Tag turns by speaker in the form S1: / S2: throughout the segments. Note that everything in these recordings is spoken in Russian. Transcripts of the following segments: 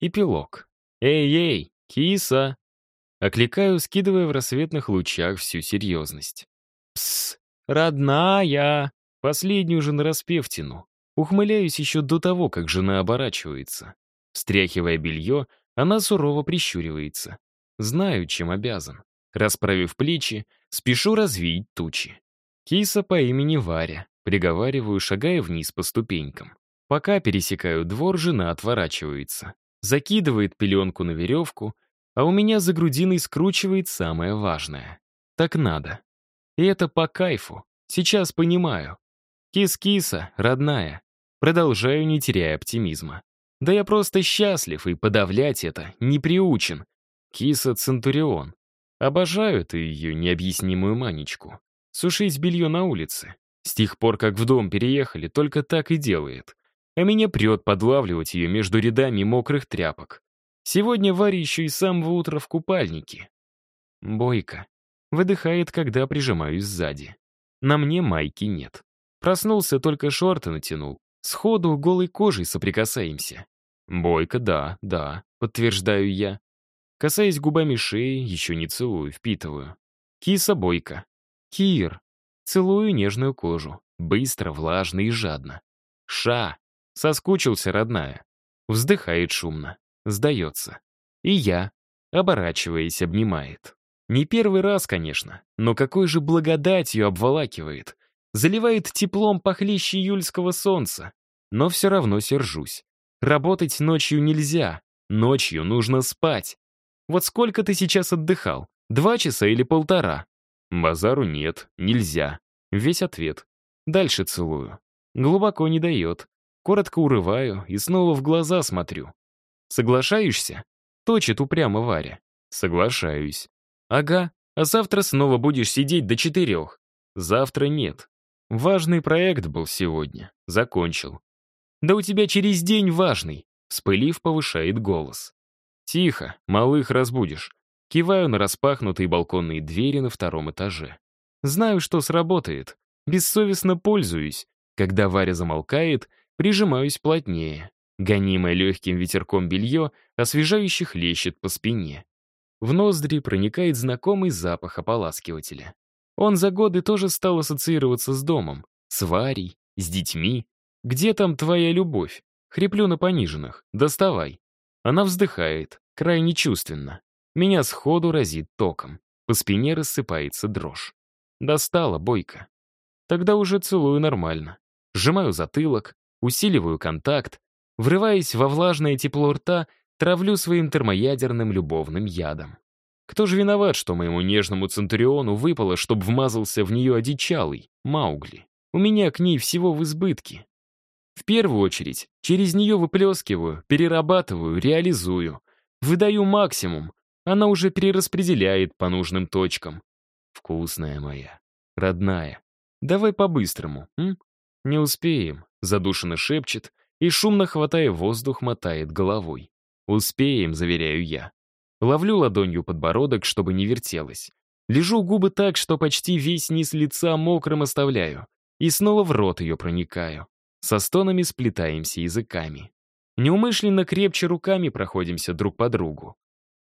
S1: Эпилог. «Эй-эй, киса!» Окликаю, скидывая в рассветных лучах всю серьезность. «Пс, родная!» Последнюю же нараспев тяну. Ухмыляюсь еще до того, как жена оборачивается. Встряхивая белье, она сурово прищуривается. Знаю, чем обязан. Расправив плечи, спешу развеять тучи. Киса по имени Варя. Приговариваю, шагая вниз по ступенькам. Пока пересекаю двор, жена отворачивается. Закидывает пеленку на веревку, а у меня за грудиной скручивает самое важное. Так надо. И это по кайфу. Сейчас понимаю. Кис-киса, родная. Продолжаю, не теряя оптимизма. Да я просто счастлив, и подавлять это не приучен. Киса Центурион. Обожаю ты ее необъяснимую манечку. Сушить белье на улице. С тех пор, как в дом переехали, только так и делает. А меня прет подлавливать ее между рядами мокрых тряпок. Сегодня Варя еще и с самого утра в купальнике. Бойко. Выдыхает, когда прижимаюсь сзади. На мне майки нет. Проснулся, только шорты натянул. Сходу голой кожей соприкасаемся. Бойко, да, да, подтверждаю я. Касаясь губами шеи, еще не целую, впитываю. Киса бойко. Кир. Целую нежную кожу. Быстро, влажно и жадно. Ша. Соскучился, родная. Вздыхает шумно. Сдается. И я, оборачиваясь, обнимает. Не первый раз, конечно, но какой же благодатью обволакивает. Заливает теплом похлеще июльского солнца. Но все равно сержусь. Работать ночью нельзя. Ночью нужно спать. Вот сколько ты сейчас отдыхал? Два часа или полтора? Базару нет, нельзя. Весь ответ. Дальше целую. Глубоко не дает. Коротко урываю и снова в глаза смотрю. Соглашаешься? Точит упрямо Варя. Соглашаюсь. Ага, а завтра снова будешь сидеть до четырех. Завтра нет. Важный проект был сегодня. Закончил. Да у тебя через день важный. Вспылив, повышает голос. Тихо, малых разбудишь. Киваю на распахнутые балконные двери на втором этаже. Знаю, что сработает. Бессовестно пользуюсь. Когда Варя замолкает, прижимаюсь плотнее. Гонимое легким ветерком белье освежающе хлещет по спине. В ноздри проникает знакомый запах ополаскивателя. Он за годы тоже стал ассоциироваться с домом, с Варей, с детьми. Где там твоя любовь? Хриплю на пониженных. Доставай. Она вздыхает, крайне чувственно. Меня сходу разит током. По спине рассыпается дрожь. Достала бойко. Тогда уже целую нормально. Сжимаю затылок, усиливаю контакт, врываясь во влажное тепло рта, травлю своим термоядерным любовным ядом. Кто же виноват, что моему нежному Центуриону выпало, чтобы вмазался в нее одичалый, Маугли? У меня к ней всего в избытке. В первую очередь, через нее выплескиваю, перерабатываю, реализую. Выдаю максимум. Она уже перераспределяет по нужным точкам. Вкусная моя, родная. Давай по-быстрому, м? Не успеем, задушенно шепчет и, шумно хватая воздух, мотает головой. Успеем, заверяю я. Ловлю ладонью подбородок, чтобы не вертелось. Лежу губы так, что почти весь низ лица мокрым оставляю. И снова в рот ее проникаю. Со стонами сплетаемся языками. Неумышленно крепче руками проходимся друг по другу.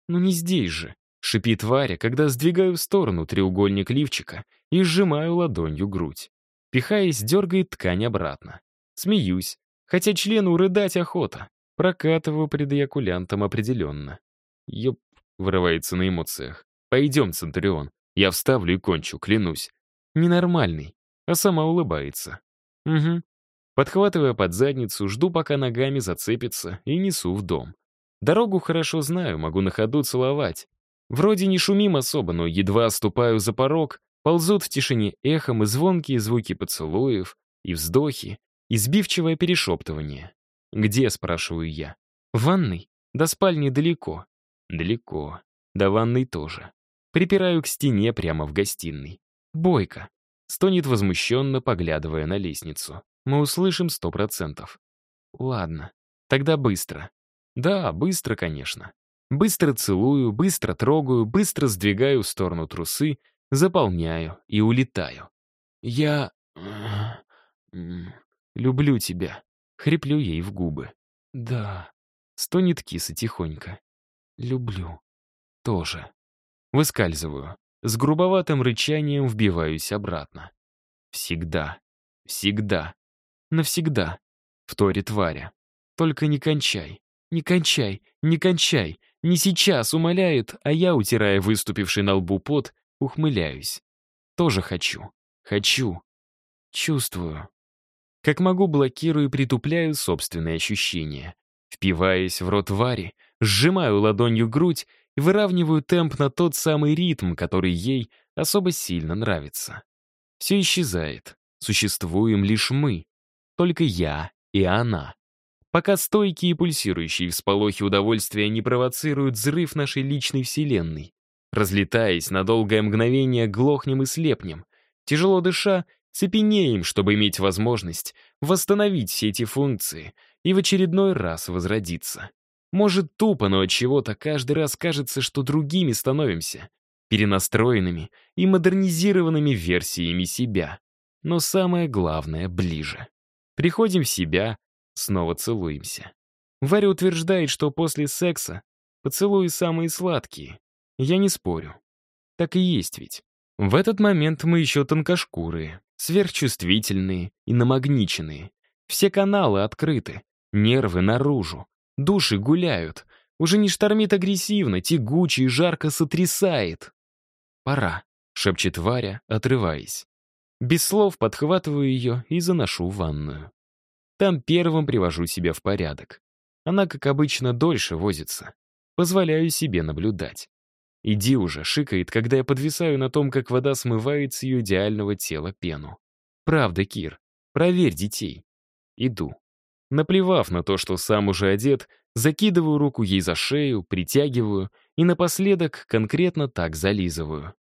S1: «Ну не здесь же», — шипит Варя, когда сдвигаю в сторону треугольник лифчика и сжимаю ладонью грудь. Пихаясь, дергает ткань обратно. Смеюсь, хотя члену рыдать охота. Прокатываю пред эякулянтом определенно. Ёп, вырывается на эмоциях. «Пойдем, Центурион. Я вставлю и кончу, клянусь». Ненормальный, а сама улыбается. Угу. Подхватывая под задницу, жду, пока ногами зацепится, и несу в дом. Дорогу хорошо знаю, могу на ходу целовать. Вроде не шумим особо, но едва ступаю за порог, ползут в тишине эхом и звонкие звуки поцелуев, и вздохи, и сбивчивое перешептывание. «Где?» — спрашиваю я. «В ванной? До спальни далеко». «Далеко. До ванной тоже». Припираю к стене прямо в гостиной. «Бойко!» — стонет возмущенно, поглядывая на лестницу. «Мы услышим сто процентов». «Ладно. Тогда быстро». «Да, быстро, конечно. Быстро целую, быстро трогаю, быстро сдвигаю в сторону трусы, заполняю и улетаю. Я... люблю тебя. Хриплю ей в губы. Да. Стонет киса тихонько. Люблю. Тоже. Выскальзываю. С грубоватым рычанием вбиваюсь обратно. Всегда. Всегда. Навсегда. Вторит Варя. Только не кончай. Не кончай. Не кончай. Не сейчас, умоляет, а я, утирая выступивший на лбу пот, ухмыляюсь. Тоже хочу. Хочу. Чувствую. Как могу, блокирую и притупляю собственные ощущения. Впиваясь в рот Вари, сжимаю ладонью грудь и выравниваю темп на тот самый ритм, который ей особо сильно нравится. Все исчезает. Существуем лишь мы. Только я и она. Пока стойкие и пульсирующие всполохи удовольствия не провоцируют взрыв нашей личной вселенной. Разлетаясь на долгое мгновение, глохнем и слепнем. Тяжело дыша, цепенеем, чтобы иметь возможность восстановить все эти функции и в очередной раз возродиться. Может, тупо, но от чего-то каждый раз кажется, что другими становимся, перенастроенными и модернизированными версиями себя. Но самое главное — ближе. Приходим в себя, снова целуемся. Варя утверждает, что после секса поцелуи самые сладкие. Я не спорю. Так и есть ведь. В этот момент мы еще тонкошкурые, сверхчувствительные и намагниченные. Все каналы открыты, нервы наружу, души гуляют. Уже не штормит агрессивно, тягуче и жарко сотрясает. «Пора», — шепчет Варя, отрываясь. Без слов подхватываю ее и заношу в ванную. Там первым привожу себя в порядок. Она, как обычно, дольше возится. Позволяю себе наблюдать. «Иди уже», — шикает, когда я подвисаю на том, как вода смывает с ее идеального тела пену. «Правда, Кир, проверь детей». Иду. Наплевав на то, что сам уже одет, закидываю руку ей за шею, притягиваю и напоследок конкретно так зализываю.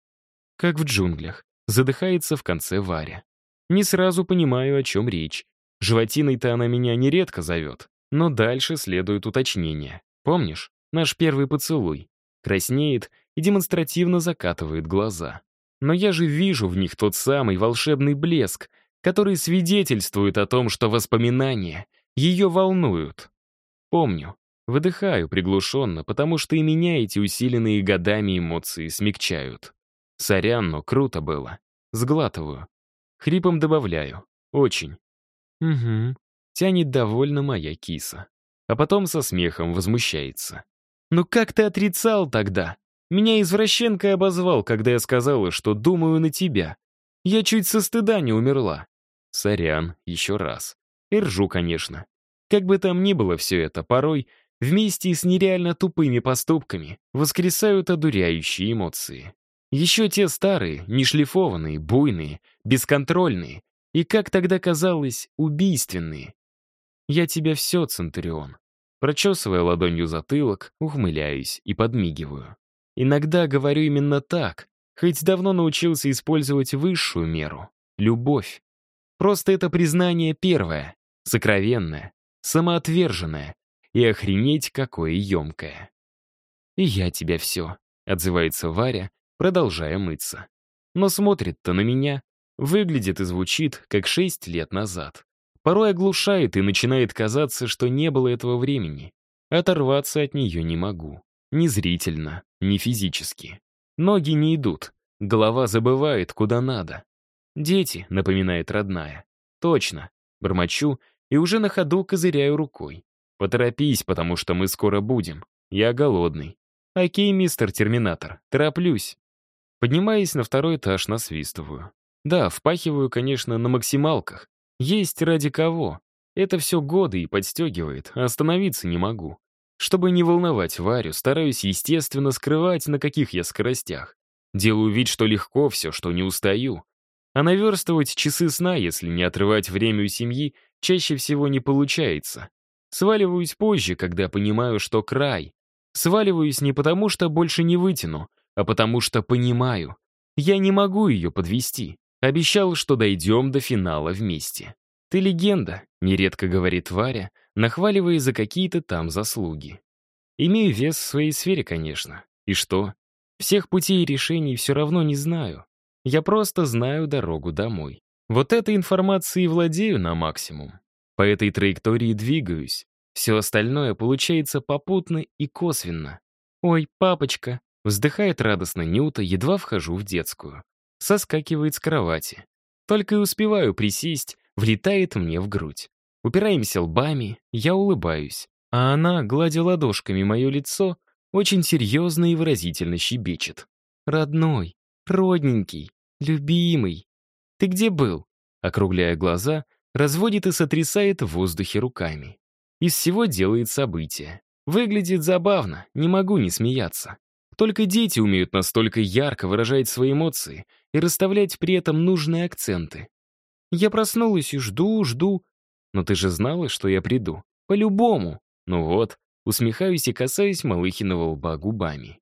S1: Как в джунглях. Задыхается в конце Варя. Не сразу понимаю, о чем речь. Животиной-то она меня нередко зовет. Но дальше следует уточнение. Помнишь? Наш первый поцелуй. Краснеет и демонстративно закатывает глаза. Но я же вижу в них тот самый волшебный блеск, который свидетельствует о том, что воспоминания ее волнуют. Помню. Выдыхаю приглушенно, потому что и меня эти усиленные годами эмоции смягчают. Сорян, но круто было. Сглатываю. Хрипом добавляю. Очень. Угу. Тянет довольно моя киса. А потом со смехом возмущается. «Ну как ты отрицал тогда? Меня извращенкой обозвал, когда я сказала, что думаю на тебя. Я чуть со стыда не умерла. Сорян, еще раз. И ржу, конечно. Как бы там ни было все это, порой вместе с нереально тупыми поступками воскресают одуряющие эмоции. Еще те старые, нешлифованные, буйные, бесконтрольные и, как тогда казалось, убийственные. Я тебя все, Центурион. Прочесывая ладонью затылок, ухмыляюсь и подмигиваю. Иногда говорю именно так, хоть давно научился использовать высшую меру — любовь. Просто это признание первое, сокровенное, самоотверженное и охренеть какое емкое. «И я тебя все», — отзывается Варя, продолжая мыться. Но смотрит-то на меня, выглядит и звучит, как шесть лет назад. Порой оглушает и начинает казаться, что не было этого времени. Оторваться от нее не могу. Ни зрительно, ни физически. Ноги не идут, голова забывает, куда надо. «Дети», — напоминает родная. «Точно». Бормочу и уже на ходу козыряю рукой. «Поторопись, потому что мы скоро будем. Я голодный». «Окей, мистер Терминатор, тороплюсь». Поднимаясь на второй этаж, насвистываю. Да, впахиваю, конечно, на максималках. Есть ради кого. Это все годы и подстегивает, остановиться не могу. Чтобы не волновать Варю, стараюсь, естественно, скрывать, на каких я скоростях. Делаю вид, что легко все, что не устаю. А наверстывать часы сна, если не отрывать время у семьи, чаще всего не получается. Сваливаюсь позже, когда понимаю, что край. Сваливаюсь не потому, что больше не вытяну, а потому что понимаю. Я не могу ее подвести. Обещал, что дойдем до финала вместе. «Ты легенда», — нередко говорит Варя, нахваливая за какие-то там заслуги. Имею вес в своей сфере, конечно. И что? Всех путей и решений все равно не знаю. Я просто знаю дорогу домой. Вот этой информацией владею на максимум. По этой траектории двигаюсь. Все остальное получается попутно и косвенно. «Ой, папочка!» — вздыхает радостно Нюта, едва вхожу в детскую. Соскакивает с кровати. Только и успеваю присесть, влетает мне в грудь. Упираемся лбами, я улыбаюсь. А она, гладя ладошками мое лицо, очень серьезно и выразительно щебечет. «Родной, родненький, любимый, ты где был?» Округляя глаза, разводит и сотрясает в воздухе руками. Из всего делает событие. Выглядит забавно, не могу не смеяться. Только дети умеют настолько ярко выражать свои эмоции и расставлять при этом нужные акценты. Я проснулась и жду, жду. Но ты же знала, что я приду. По-любому. Ну вот, усмехаюсь и касаюсь Малыхиного лба губами.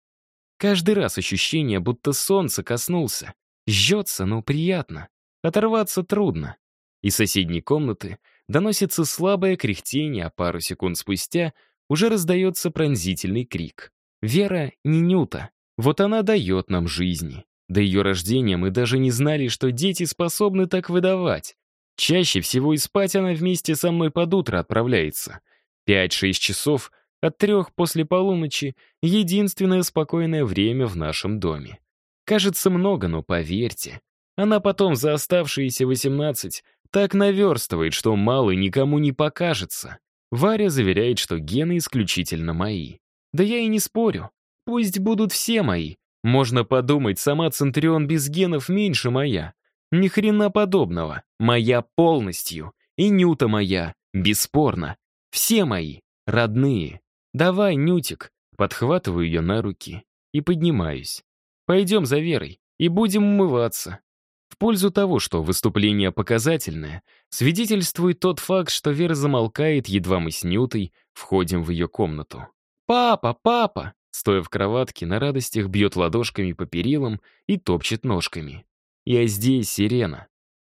S1: Каждый раз ощущение, будто солнце коснулся. Жжется, но приятно. Оторваться трудно. Из соседней комнаты доносится слабое кряхтение, а пару секунд спустя уже раздается пронзительный крик. Вера не Нюта. Вот она дает нам жизни. До ее рождения мы даже не знали, что дети способны так выдавать. Чаще всего и спать она вместе со мной под утро отправляется — Пять-шесть часов от трех после полуночи — единственное спокойное время в нашем доме. Кажется много, но поверьте, она потом за оставшиеся восемнадцать так наверстывает, что мало никому не покажется. Варя заверяет, что гены исключительно мои. Да я и не спорю. Пусть будут все мои. Можно подумать, сама Центурион без генов меньше моя. Ни хрена подобного. Моя полностью. И Нюта моя. Бесспорно. Все мои, родные. Давай, Нютик. Подхватываю ее на руки и поднимаюсь. Пойдем за Верой и будем умываться. В пользу того, что выступление показательное, свидетельствует тот факт, что Вера замолкает, едва мы с Нютой входим в ее комнату. «Папа, папа!» Стоя в кроватке, на радостях бьет ладошками по перилам и топчет ножками. «Я здесь, Сирена».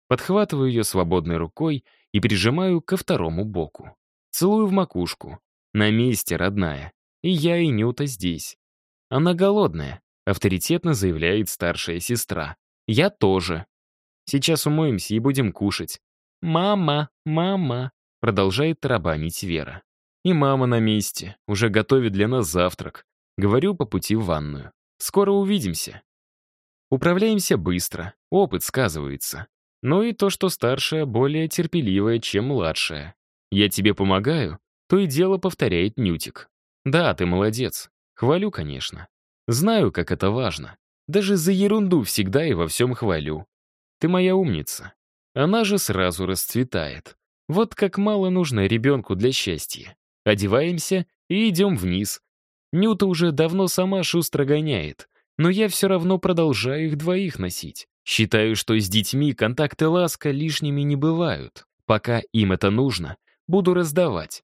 S1: Подхватываю ее свободной рукой и прижимаю ко второму боку. Целую в макушку. На месте, родная. И я, и Нюта здесь. Она голодная, авторитетно заявляет старшая сестра. Я тоже. Сейчас умоемся и будем кушать. «Мама, мама», — продолжает тарабанить Вера. И мама на месте, уже готовит для нас завтрак. Говорю по пути в ванную. Скоро увидимся. Управляемся быстро, опыт сказывается. Ну и то, что старшая более терпеливая, чем младшая. «Я тебе помогаю», то и дело повторяет Нютик. «Да, ты молодец. Хвалю, конечно. Знаю, как это важно. Даже за ерунду всегда и во всем хвалю. Ты моя умница. Она же сразу расцветает. Вот как мало нужно ребенку для счастья. Одеваемся и идем вниз. Нюта уже давно сама шустро гоняет, но я все равно продолжаю их двоих носить. Считаю, что с детьми контакты ласка лишними не бывают. Пока им это нужно, Буду раздавать.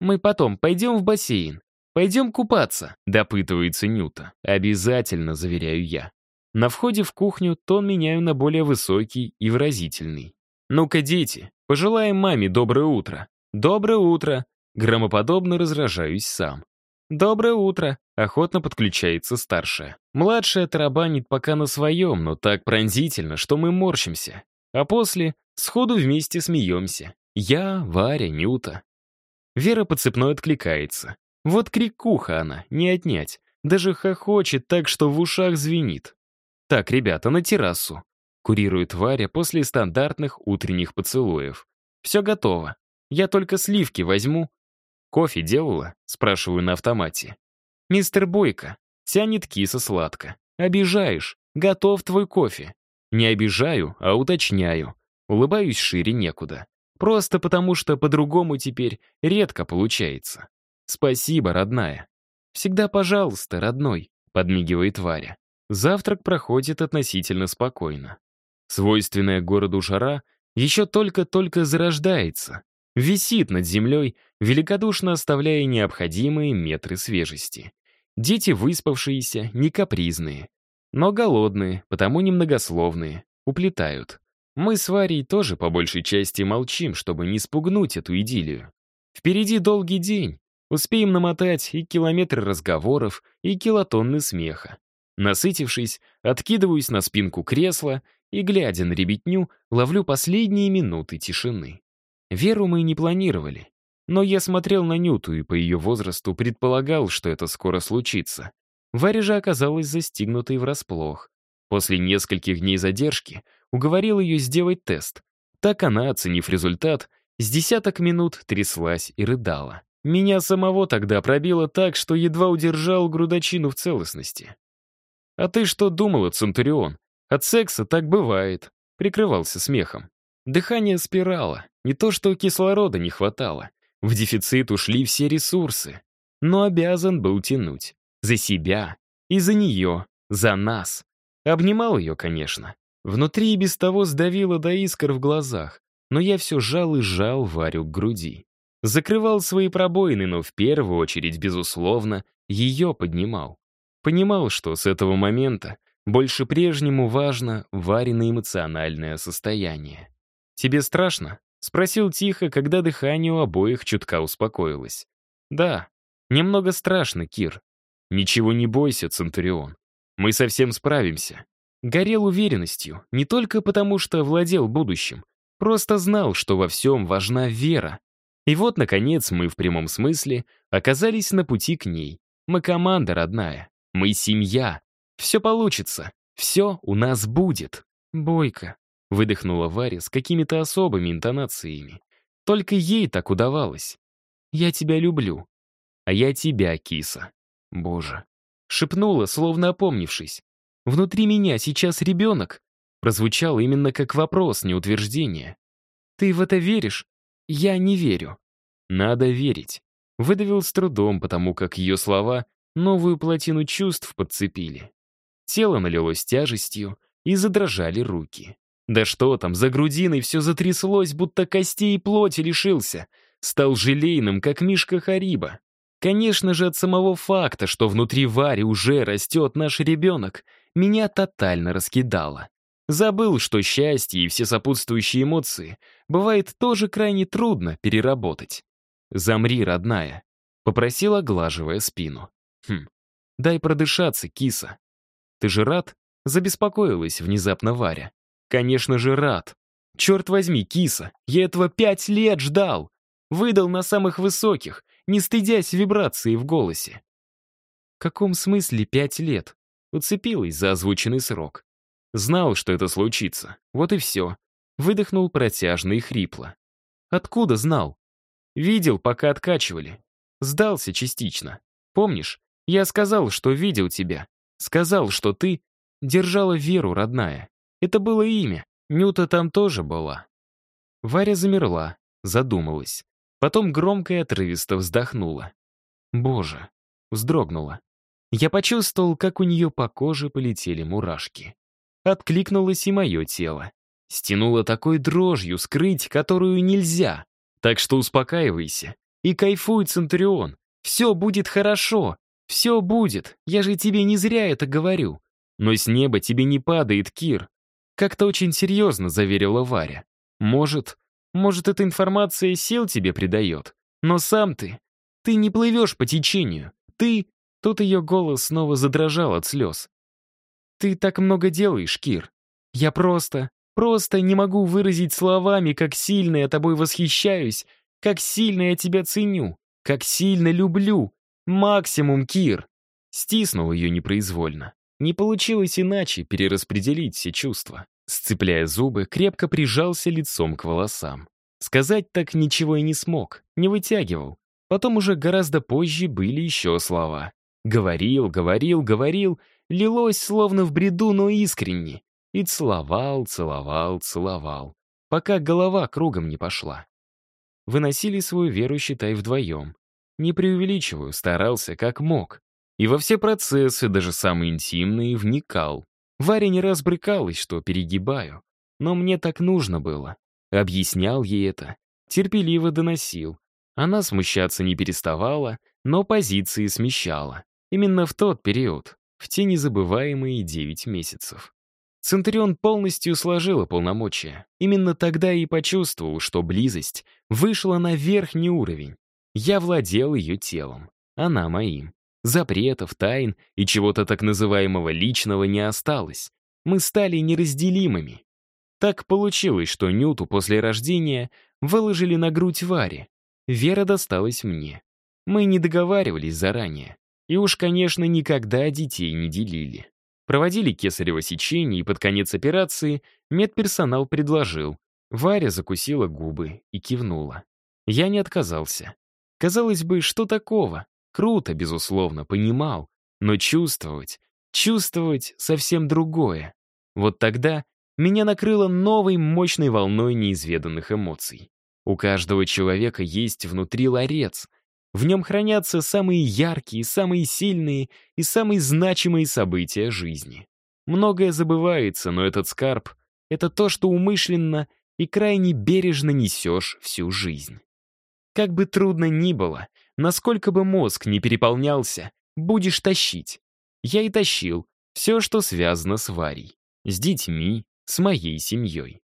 S1: Мы потом пойдем в бассейн. Пойдем купаться, допытывается Нюта. Обязательно, заверяю я. На входе в кухню тон меняю на более высокий и выразительный. «Ну-ка, дети, пожелаем маме доброе утро». «Доброе утро», — громоподобно разражаюсь сам. «Доброе утро», — охотно подключается старшая. Младшая тарабанит пока на своем, но так пронзительно, что мы морщимся. А после сходу вместе смеемся. Я, Варя, Нюта. Вера по цепной откликается. Вот крикуха она, не отнять. Даже хохочет так, что в ушах звенит. Так, ребята, на террасу. Курирует Варя после стандартных утренних поцелуев. Все готово. Я только сливки возьму. Кофе делала? Спрашиваю на автомате. Мистер Бойко. Тянет киса сладко. Обижаешь. Готов твой кофе. Не обижаю, а уточняю. Улыбаюсь шире некуда. Просто потому, что по-другому теперь редко получается. Спасибо, родная. Всегда пожалуйста, родной, подмигивает Варя. Завтрак проходит относительно спокойно. Свойственная городу жара еще только-только зарождается, висит над землей, великодушно оставляя необходимые метры свежести. Дети выспавшиеся, не капризные, но голодные, потому немногословные, уплетают. Мы с Варей тоже по большей части молчим, чтобы не спугнуть эту идиллию. Впереди долгий день. Успеем намотать и километры разговоров, и килотонны смеха. Насытившись, откидываюсь на спинку кресла и, глядя на ребятню, ловлю последние минуты тишины. Веру мы не планировали. Но я смотрел на Нюту и по ее возрасту предполагал, что это скоро случится. Варя же оказалась застигнутой врасплох. После нескольких дней задержки уговорил ее сделать тест. Так она, оценив результат, с десяток минут тряслась и рыдала. Меня самого тогда пробило так, что едва удержал грудочину в целостности. «А ты что думала, Центурион? От секса так бывает», — прикрывался смехом. Дыхание спирала, не то что кислорода не хватало. В дефицит ушли все ресурсы. Но обязан был тянуть. За себя. И за нее. За нас. Обнимал ее, конечно. Внутри и без того сдавило до искр в глазах. Но я все жал и жал Варю к груди. Закрывал свои пробоины, но в первую очередь, безусловно, ее поднимал. Понимал, что с этого момента больше прежнему важно Варина эмоциональное состояние. «Тебе страшно?» — спросил тихо, когда дыхание у обоих чутка успокоилось. «Да, немного страшно, Кир. Ничего не бойся, Центурион. Мы совсем справимся». Горел уверенностью, не только потому, что владел будущим, просто знал, что во всем важна вера. И вот, наконец, мы в прямом смысле оказались на пути к ней. Мы команда родная, мы семья. Все получится, все у нас будет. Бойко, Выдохнула Варя с какими-то особыми интонациями. Только ей так удавалось. «Я тебя люблю». «А я тебя, киса». «Боже». Шепнула, словно опомнившись. «Внутри меня сейчас ребенок». Прозвучало именно как вопрос, не утверждение. «Ты в это веришь?» «Я не верю». «Надо верить». Выдавил с трудом, потому как ее слова новую плотину чувств подцепили. Тело налилось тяжестью, и задрожали руки. Да что там, за грудиной все затряслось, будто костей и плоти лишился. Стал желейным, как Мишка Хариба. Конечно же, от самого факта, что внутри Вари уже растет наш ребенок, меня тотально раскидало. Забыл, что счастье и все сопутствующие эмоции бывает тоже крайне трудно переработать. «Замри, родная», — попросил, оглаживая спину. «Хм, дай продышаться, киса». «Ты же рад?» — забеспокоилась внезапно Варя. Конечно же, рад. Черт возьми, киса, я этого пять лет ждал. Выдал на самых высоких, не стыдясь вибрации в голосе. В каком смысле пять лет? Уцепилась за озвученный срок. Знал, что это случится. Вот и все. Выдохнул протяжно и хрипло. Откуда знал? Видел, пока откачивали. Сдался частично. Помнишь, я сказал, что видел тебя. Сказал, что ты держала веру, родная. Это было имя. Нюта там тоже была. Варя замерла, задумалась. Потом громко и отрывисто вздохнула. Боже, вздрогнула. Я почувствовал, как у нее по коже полетели мурашки. Откликнулось и мое тело. Стянуло такой дрожью, скрыть которую нельзя. Так что успокаивайся. И кайфуй, Центурион. Все будет хорошо. Все будет. Я же тебе не зря это говорю. Но с неба тебе не падает, Кир. Как-то очень серьезно заверила Варя. Может, может, эта информация сил тебе придает. Но сам ты, ты не плывешь по течению. Ты... Тут ее голос снова задрожал от слез. Ты так много делаешь, Кир. Я просто, просто не могу выразить словами, как сильно я тобой восхищаюсь, как сильно я тебя ценю, как сильно люблю. Максимум, Кир. Стиснул ее непроизвольно. Не получилось иначе перераспределить все чувства. Сцепляя зубы, крепко прижался лицом к волосам. Сказать так ничего и не смог, не вытягивал. Потом уже гораздо позже были еще слова. Говорил, говорил, говорил, лилось словно в бреду, но искренне. И целовал, целовал, целовал, пока голова кругом не пошла. Выносили свою веру, считай, вдвоем. Не преувеличиваю, старался как мог. И во все процессы, даже самые интимные, вникал. Варя не раз брыкалась, что перегибаю. Но мне так нужно было. Объяснял ей это. Терпеливо доносил. Она смущаться не переставала, но позиции смещала. Именно в тот период, в те незабываемые девять месяцев. Центурион полностью сложила полномочия. Именно тогда и почувствовал, что близость вышла на верхний уровень. Я владел ее телом, она моим. Запретов, тайн и чего-то так называемого личного не осталось. Мы стали неразделимыми. Так получилось, что Нюту после рождения выложили на грудь Варе. Вера досталась мне. Мы не договаривались заранее. И уж, конечно, никогда детей не делили. Проводили кесарево сечение, и под конец операции медперсонал предложил. Варя закусила губы и кивнула. Я не отказался. Казалось бы, что такого? Круто, безусловно, понимал. Но чувствовать, чувствовать совсем другое. Вот тогда меня накрыло новой мощной волной неизведанных эмоций. У каждого человека есть внутри ларец. В нем хранятся самые яркие, самые сильные и самые значимые события жизни. Многое забывается, но этот скарб — это то, что умышленно и крайне бережно несешь всю жизнь. Как бы трудно ни было, насколько бы мозг не переполнялся, будешь тащить. Я и тащил все, что связано с Варей, с детьми, с моей семьей.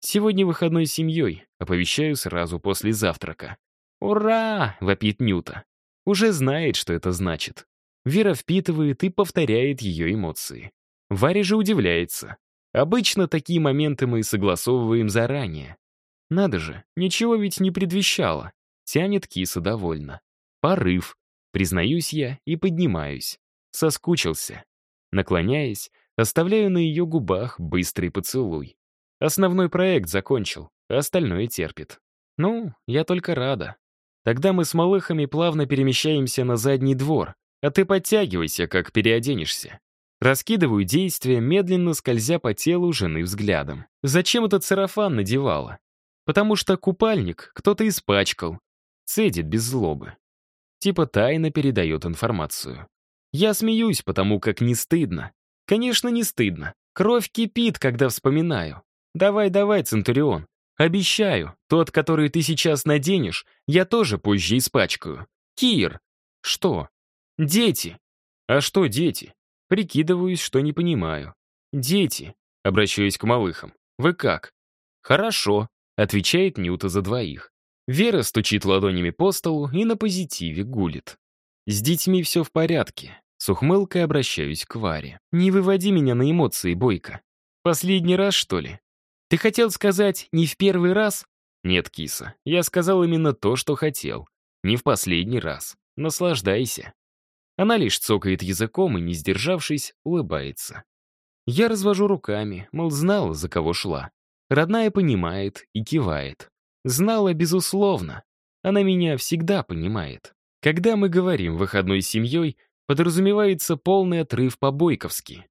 S1: Сегодня выходной с семьей, оповещаю сразу после завтрака. «Ура!» — вопит Нюта. Уже знает, что это значит. Вера впитывает и повторяет ее эмоции. Варя же удивляется. Обычно такие моменты мы согласовываем заранее. Надо же, ничего ведь не предвещало. Тянет киса довольно. Порыв. Признаюсь я и поднимаюсь. Соскучился. Наклоняясь, оставляю на ее губах быстрый поцелуй. Основной проект закончил, а остальное терпит. Ну, я только рада. Тогда мы с малыхами плавно перемещаемся на задний двор, а ты подтягивайся, как переоденешься. Раскидываю действия, медленно скользя по телу жены взглядом. Зачем этот сарафан надевала? Потому что купальник кто-то испачкал. Цедит без злобы. Типа тайно передает информацию. Я смеюсь, потому как не стыдно. Конечно, не стыдно. Кровь кипит, когда вспоминаю. Давай, давай, Центурион. Обещаю, тот, который ты сейчас наденешь, я тоже позже испачкаю. Кир. Что? Дети. А что дети? Прикидываюсь, что не понимаю. Дети. Обращаюсь к малыхам. Вы как? Хорошо, отвечает Нюта за двоих. Вера стучит ладонями по столу и на позитиве гулит. С детьми все в порядке. С ухмылкой обращаюсь к Варе. «Не выводи меня на эмоции, Бойко. Последний раз, что ли? Ты хотел сказать «не в первый раз»?» «Нет, киса, я сказал именно то, что хотел. Не в последний раз. Наслаждайся». Она лишь цокает языком и, не сдержавшись, улыбается. Я развожу руками, мол, знала, за кого шла. Родная понимает и кивает. Знала, безусловно. Она меня всегда понимает. Когда мы говорим выходной семьей, подразумевается полный отрыв по-бойковски.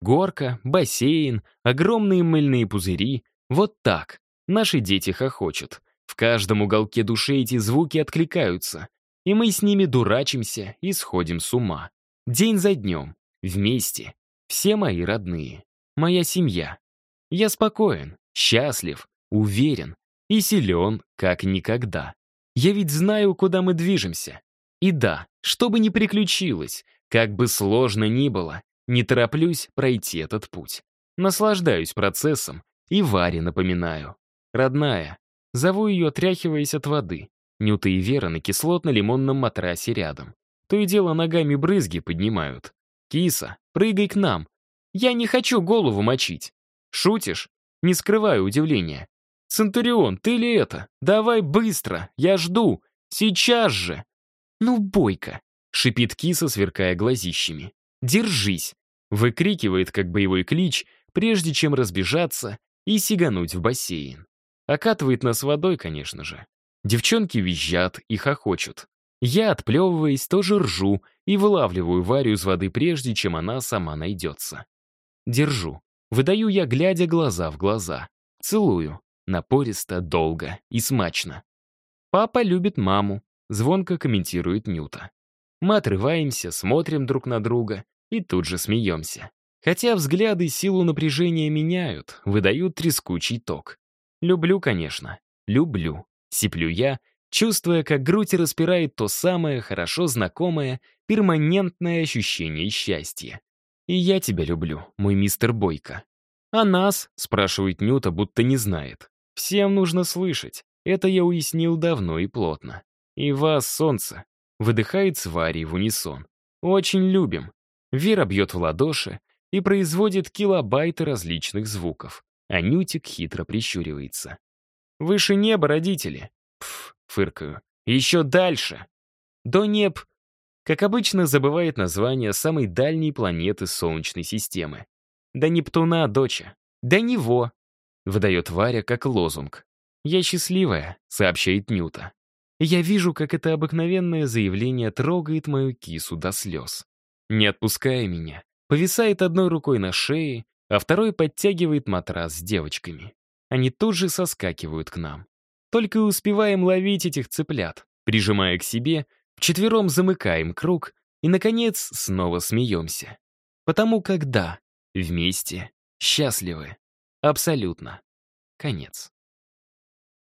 S1: Горка, бассейн, огромные мыльные пузыри. Вот так. Наши дети хохочут. В каждом уголке души эти звуки откликаются. И мы с ними дурачимся и сходим с ума. День за днем. Вместе. Все мои родные. Моя семья. Я спокоен, счастлив, уверен и силен, как никогда. Я ведь знаю, куда мы движемся. И да, что бы ни приключилось, как бы сложно ни было, не тороплюсь пройти этот путь. Наслаждаюсь процессом и Варе напоминаю. Родная. Зову ее, отряхиваясь от воды. Нюта и Вера на кислотно-лимонном матрасе рядом. То и дело ногами брызги поднимают. «Киса, прыгай к нам. Я не хочу голову мочить». «Шутишь?» Не скрываю удивления. «Центурион, ты ли это? Давай быстро, я жду. Сейчас же!» «Ну, бойко!» — шипит киса, сверкая глазищами. «Держись!» — выкрикивает, как боевой клич, прежде чем разбежаться и сигануть в бассейн. Окатывает нас водой, конечно же. Девчонки визжат и хохочут. Я, отплевываясь, тоже ржу и вылавливаю Варю из воды, прежде чем она сама найдется. Держу. Выдаю я, глядя глаза в глаза. Целую. Напористо, долго и смачно. Папа любит маму, Звонко комментирует Нюта. Мы отрываемся, смотрим друг на друга и тут же смеемся. Хотя взгляды силу напряжения меняют, выдают трескучий ток. Люблю, конечно. Люблю. Сиплю я, чувствуя, как грудь распирает то самое хорошо знакомое, перманентное ощущение счастья. И я тебя люблю, мой мистер Бойко. «А нас?» — спрашивает Нюта, будто не знает. «Всем нужно слышать. Это я уяснил давно и плотно. И вас, солнце, выдыхает с Варей в унисон. Очень любим. Вера бьет в ладоши и производит килобайты различных звуков. А Нютик хитро прищуривается. «Выше неба, родители!» Пф, фыркаю. Еще дальше. До неб, как обычно, забывает название самой дальней планеты Солнечной системы. До Нептуна, доча. До него, выдает Варя как лозунг. «Я счастливая», — сообщает Нюта. Я вижу, как это обыкновенное заявление трогает мою кису до слез. Не отпуская меня, повисает одной рукой на шее, а второй подтягивает матрас с девочками. Они тут же соскакивают к нам. Только успеваем ловить этих цыплят, прижимая к себе, вчетвером замыкаем круг и, наконец, снова смеемся. Потому как да, вместе, счастливы. Абсолютно. Конец.